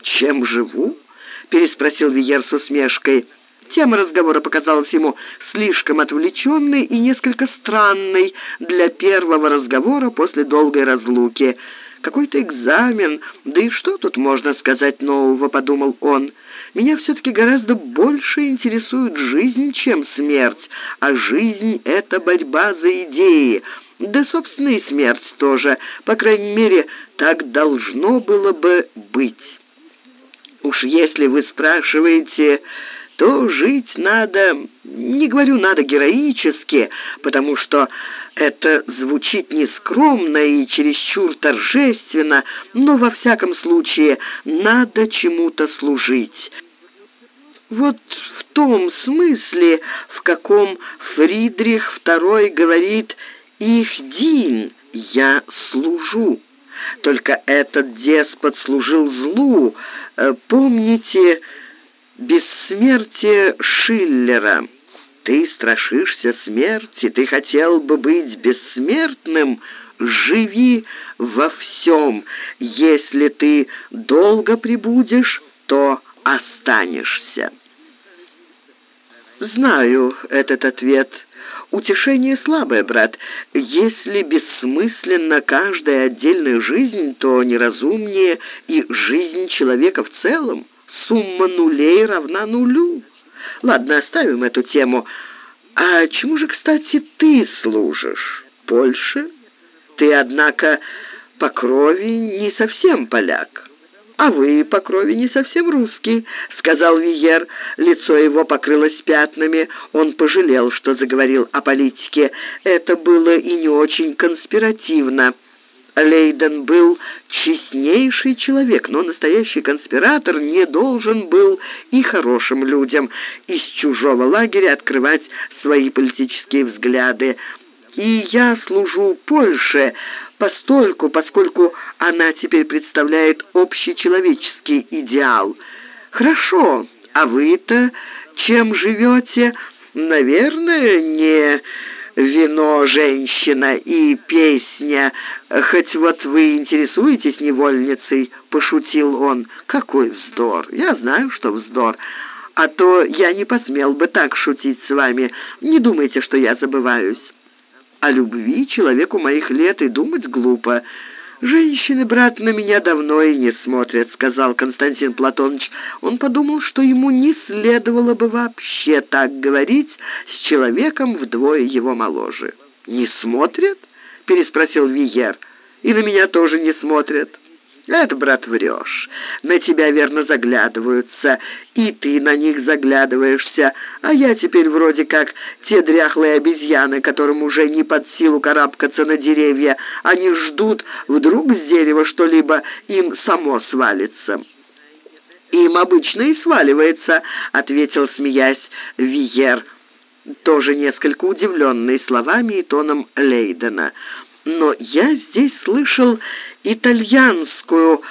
«Чем живу?» — переспросил Виер с усмешкой. Тема разговора показалась ему слишком отвлеченной и несколько странной для первого разговора после долгой разлуки. «Какой-то экзамен, да и что тут можно сказать нового?» — подумал он. «Меня все-таки гораздо больше интересует жизнь, чем смерть, а жизнь — это борьба за идеи». Да, собственно, и смерть тоже. По крайней мере, так должно было бы быть. Уж если вы спрашиваете, то жить надо, не говорю надо героически, потому что это звучит нескромно и чересчур торжественно, но во всяком случае надо чему-то служить. Вот в том смысле, в каком Фридрих II говорит «Их дин, я служу». только этот деспот служил злу. Э, помните бессмертие Шиллера? Ты страшишься смерти, ты хотел бы быть бессмертным, живи во всем. Если ты долго пребудешь, то останешься. Знаю этот ответ. Утешение слабое, брат. Если бессмысленна каждая отдельная жизнь, то неразумнее и жизнь человека в целом. Сумма нулей равна нулю. Ладно, оставим эту тему. А чему же, кстати, ты служишь? Польше? Ты, однако, по крови не совсем поляк. «А вы по крови не совсем русский», — сказал Виер. Лицо его покрылось пятнами. Он пожалел, что заговорил о политике. Это было и не очень конспиративно. Лейден был честнейший человек, но настоящий конспиратор не должен был и хорошим людям из чужого лагеря открывать свои политические взгляды. И я служу Польше постольку, поскольку она теперь представляет общечеловеческий идеал. Хорошо, а вы-то чем живете? Наверное, не вино, женщина и песня. Хоть вот вы интересуетесь невольницей, пошутил он. Какой вздор! Я знаю, что вздор. А то я не посмел бы так шутить с вами. Не думайте, что я забываюсь. О любви человеку моих лет и думать глупо. «Женщины, брат, на меня давно и не смотрят», — сказал Константин Платоныч. Он подумал, что ему не следовало бы вообще так говорить с человеком вдвое его моложе. «Не смотрят?» — переспросил Виер. «И на меня тоже не смотрят». «Это, брат, врешь. На тебя, верно, заглядываются, и ты на них заглядываешься, а я теперь вроде как те дряхлые обезьяны, которым уже не под силу карабкаться на деревья. Они ждут, вдруг с дерева что-либо им само свалится». «Им обычно и сваливается», — ответил, смеясь, Виер, тоже несколько удивленный словами и тоном Лейдена но я здесь слышал итальянскую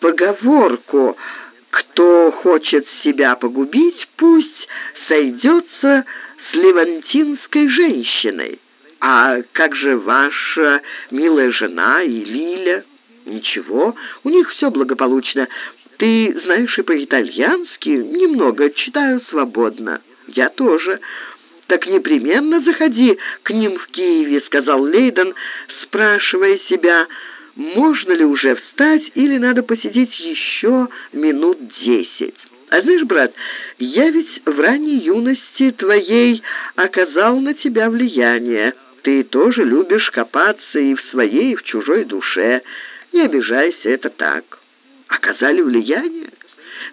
поговорку «Кто хочет себя погубить, пусть сойдется с левантинской женщиной». «А как же ваша милая жена и Лиля?» «Ничего, у них все благополучно. Ты знаешь и по-итальянски, немного читаю свободно. Я тоже так непременно заходи к ним в Киеве», — сказал Лейден, спрашивая себя, можно ли уже встать или надо посидеть еще минут десять. А знаешь, брат, я ведь в ранней юности твоей оказал на тебя влияние. Ты тоже любишь копаться и в своей, и в чужой душе. Не обижайся, это так. Оказали влияние?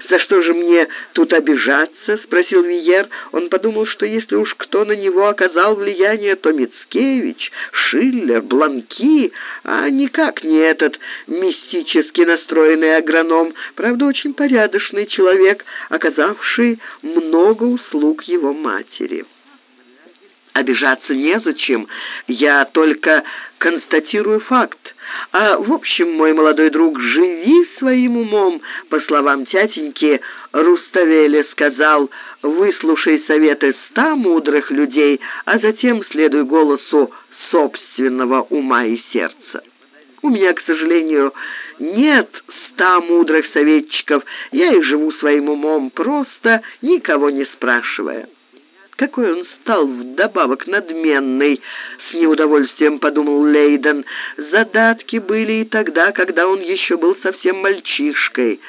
«За что же мне тут обижаться?» — спросил Виер. Он подумал, что если уж кто на него оказал влияние, то Мицкевич, Шиллер, Бланки, а никак не этот мистически настроенный агроном, правда, очень порядочный человек, оказавший много услуг его матери. Обижаться незачем, я только констатирую факт. А, в общем, мой молодой друг, живи своим умом, по словам тятеньки, Руставеля сказал, выслушай советы ста мудрых людей, а затем следуй голосу собственного ума и сердца. У меня, к сожалению, нет ста мудрых советчиков, я и живу своим умом, просто никого не спрашивая. Какой он стал вдобавок надменный, с неудовольствием подумал Лейден. Задатки были и тогда, когда он еще был совсем мальчишкой.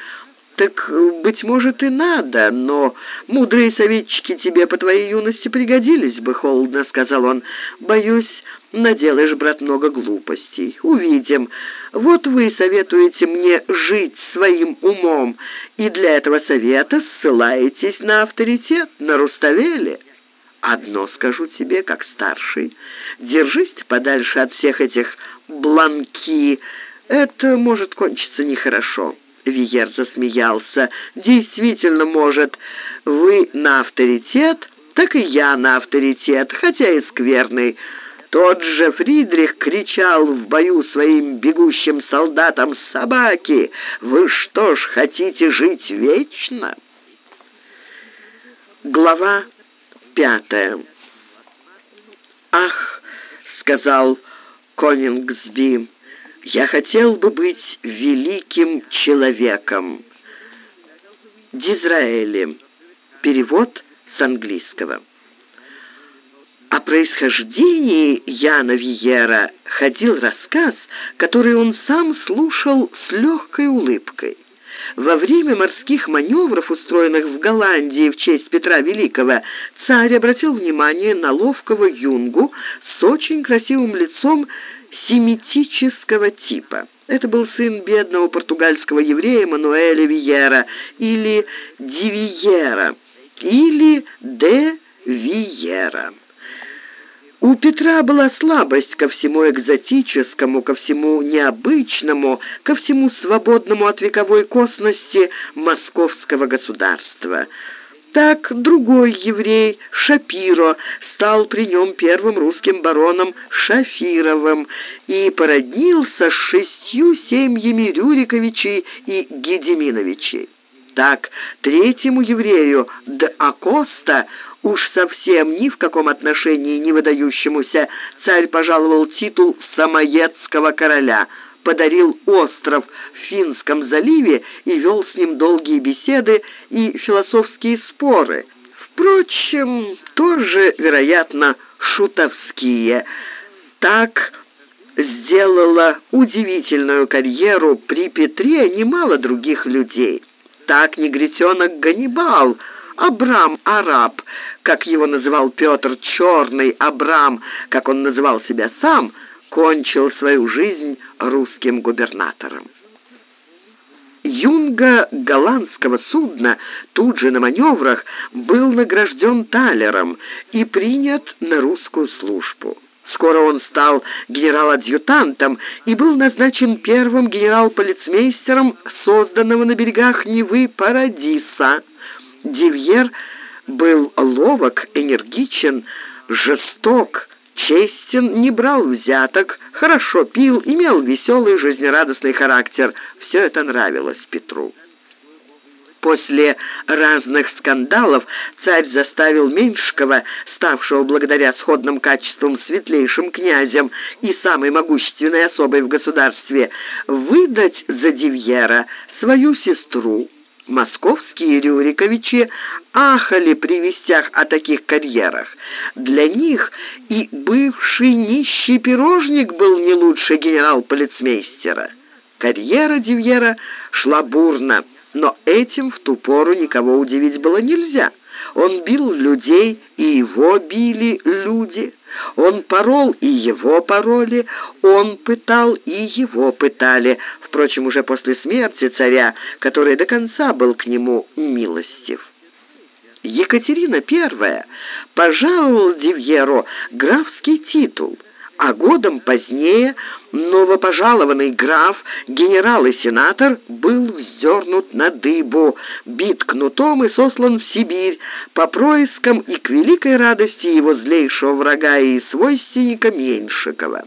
Так, быть может, и надо, но мудрые советчики тебе по твоей юности пригодились бы, холодно сказал он. Боюсь, наделаешь, брат, много глупостей. Увидим. Вот вы советуете мне жить своим умом, и для этого совета ссылаетесь на авторитет, на Руставели. Одно скажу тебе, как старший. Держись подальше от всех этих бланки. Это может кончиться нехорошо. Виер засмеялся. «Действительно может. Вы на авторитет, так и я на авторитет, хотя и скверный. Тот же Фридрих кричал в бою своим бегущим солдатам «Собаки! Вы что ж, хотите жить вечно?» Глава пятая «Ах!» — сказал Конингсби, — «я хотел бы быть великим человеком». Дизраэли. Перевод с английского. О происхождении Яна Виера ходил рассказ, который он сам слушал с легкой улыбкой. Во время морских маневров, устроенных в Голландии в честь Петра Великого, царь обратил внимание на ловкого юнгу с очень красивым лицом семитического типа. Это был сын бедного португальского еврея Мануэля Виера или Дивиера или де Виера. У Петра была слабость ко всему экзотическому, ко всему необычному, ко всему свободному от вековой косности московского государства. Так другой еврей, Шапиро, стал при нем первым русским бароном Шафировым и породнился с шестью семьями Рюриковичей и Гедеминовичей. Так, третьему еврею, Д. Акоста, уж совсем ни в каком отношении не выдающемуся, царь пожаловал титул самоедского короля, подарил остров в Финском заливе и вел с ним долгие беседы и философские споры. Впрочем, тоже, вероятно, шутовские. Так сделала удивительную карьеру при Петре немало других людей так негритенок Ганнибал, Абрам Араб, как его называл Петр Черный, Абрам, как он называл себя сам, кончил свою жизнь русским губернатором. Юнга голландского судна тут же на маневрах был награжден талером и принят на русскую службу. Скоро он стал генерал-адъютантом и был назначен первым генерал-полицмейстером созданного на берегах Невы Парадиса. Дивьер был ловок, энергичен, жесток, честен, не брал взяток, хорошо пил, имел веселый жизнерадостный характер. Все это нравилось Петру. После разных скандалов царь заставил Меньшикова, ставшего благодаря сходным качествам светлейшим князем и самой могущественной особой в государстве, выдать за Дивьера свою сестру. Московские Рюриковичи ахали при вестях о таких карьерах. Для них и бывший нищий пирожник был не лучше генерал-полицмейстера. Карьера Дивьера шла бурно. Но этим в ту пору никого удивить было нельзя. Он бил людей, и его били люди. Он порол, и его пороли. Он пытал, и его пытали. Впрочем, уже после смерти царя, который до конца был к нему милостив. Екатерина I пожаловала Дивьеро графский титул – а годом позднее новопожалованный граф, генерал и сенатор был вздернут на дыбу, бит кнутом и сослан в Сибирь по проискам и к великой радости его злейшего врага и свойственника Меньшикова.